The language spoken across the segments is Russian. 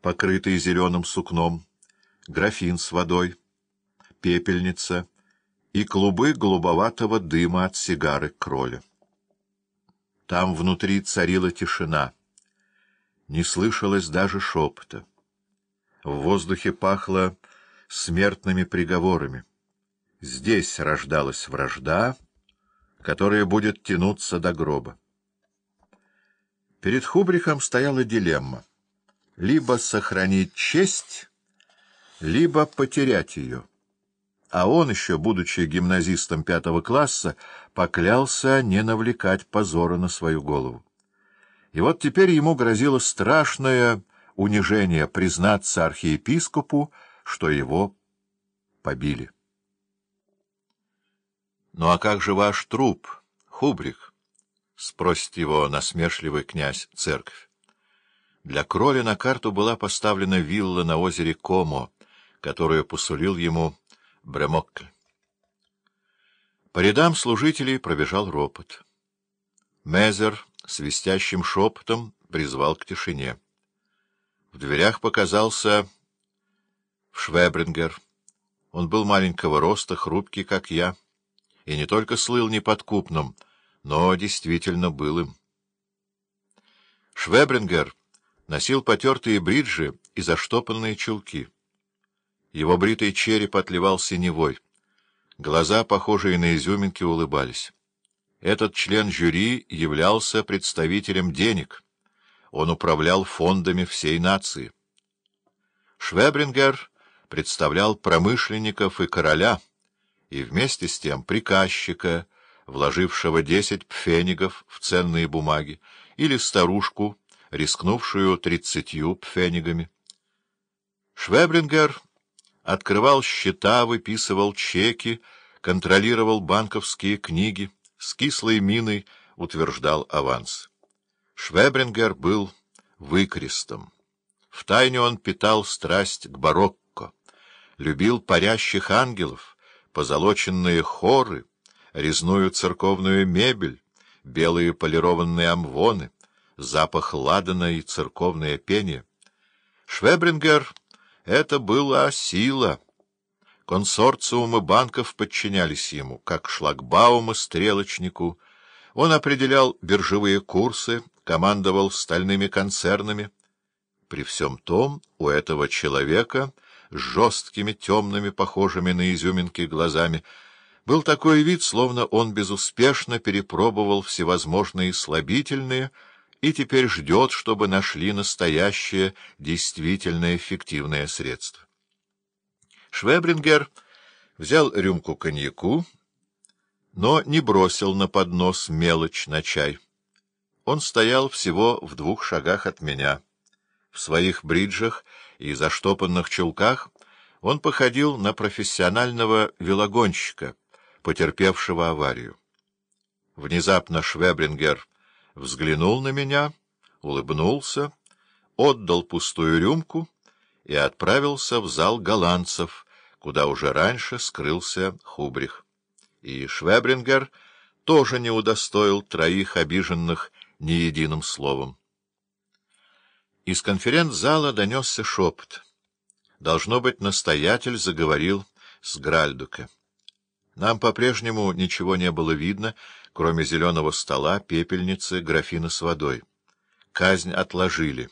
покрытый зеленым сукном, графин с водой, пепельница и клубы голубоватого дыма от сигары кроля. Там внутри царила тишина. Не слышалось даже шепота. В воздухе пахло смертными приговорами. Здесь рождалась вражда, которая будет тянуться до гроба. Перед Хубрихом стояла дилемма — либо сохранить честь, либо потерять ее. А он еще, будучи гимназистом пятого класса, поклялся не навлекать позора на свою голову. И вот теперь ему грозило страшное унижение признаться архиепископу, что его побили. — Ну а как же ваш труп, Хубрих? — спросит его насмешливый князь церковь. Для кроли на карту была поставлена вилла на озере Комо, которую посулил ему Бремокль. По рядам служителей пробежал ропот. Мезер свистящим шепотом призвал к тишине. В дверях показался Швебрингер. Он был маленького роста, хрупкий, как я, и не только слыл неподкупным, но действительно был им. Швебрингер носил потертые бриджи и заштопанные чулки. Его бритый череп отливал синевой. Глаза, похожие на изюминки, улыбались. Этот член жюри являлся представителем денег. Он управлял фондами всей нации. Швебрингер представлял промышленников и короля, и вместе с тем приказчика, вложившего десять пфенигов в ценные бумаги, или старушку, рискнувшую тридцатью пфенигами. Швебрингер открывал счета, выписывал чеки, контролировал банковские книги, с кислой миной утверждал аванс. Швебрингер был выкрестом. Втайне он питал страсть к барокко, любил парящих ангелов, позолоченные хоры, резную церковную мебель, белые полированные амвоны, запах ладана и церковное пение. Швебрингер — это была сила. Консорциумы банков подчинялись ему, как шлагбаумы стрелочнику. Он определял биржевые курсы, командовал стальными концернами. При всем том, у этого человека с жесткими, темными, похожими на изюминки глазами, был такой вид, словно он безуспешно перепробовал всевозможные слабительные и теперь ждет, чтобы нашли настоящее, действительно эффективное средство. Швебрингер взял рюмку коньяку, но не бросил на поднос мелочь на чай. Он стоял всего в двух шагах от меня. В своих бриджах и заштопанных чулках он походил на профессионального велогонщика, потерпевшего аварию. Внезапно Швебрингер взглянул на меня, улыбнулся, отдал пустую рюмку и отправился в зал голландцев, куда уже раньше скрылся Хубрих. И Швебрингер тоже не удостоил троих обиженных ни единым словом. Из конференц-зала донесся шепот. Должно быть, настоятель заговорил с Гральдуке. Нам по-прежнему ничего не было видно, кроме зеленого стола, пепельницы, графина с водой. Казнь отложили.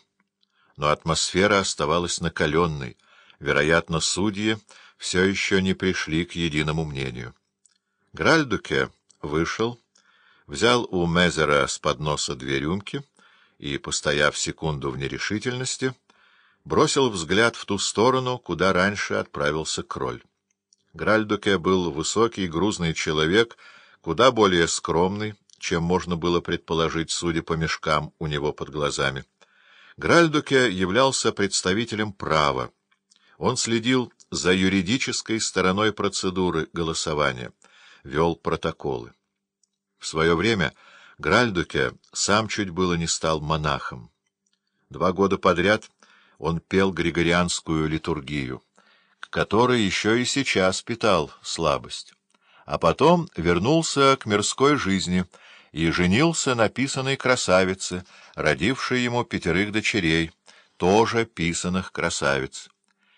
Но атмосфера оставалась накаленной. Вероятно, судьи все еще не пришли к единому мнению. Гральдуке вышел взял у Мезера с подноса две рюмки и, постояв секунду в нерешительности, бросил взгляд в ту сторону, куда раньше отправился кроль. Гральдуке был высокий, грузный человек, куда более скромный, чем можно было предположить, судя по мешкам у него под глазами. Гральдуке являлся представителем права. Он следил за юридической стороной процедуры голосования, вел протоколы. В свое время Гральдуке сам чуть было не стал монахом. Два года подряд он пел григорианскую литургию, к которой еще и сейчас питал слабость. А потом вернулся к мирской жизни и женился на писаной красавице, родившей ему пятерых дочерей, тоже писаных красавиц.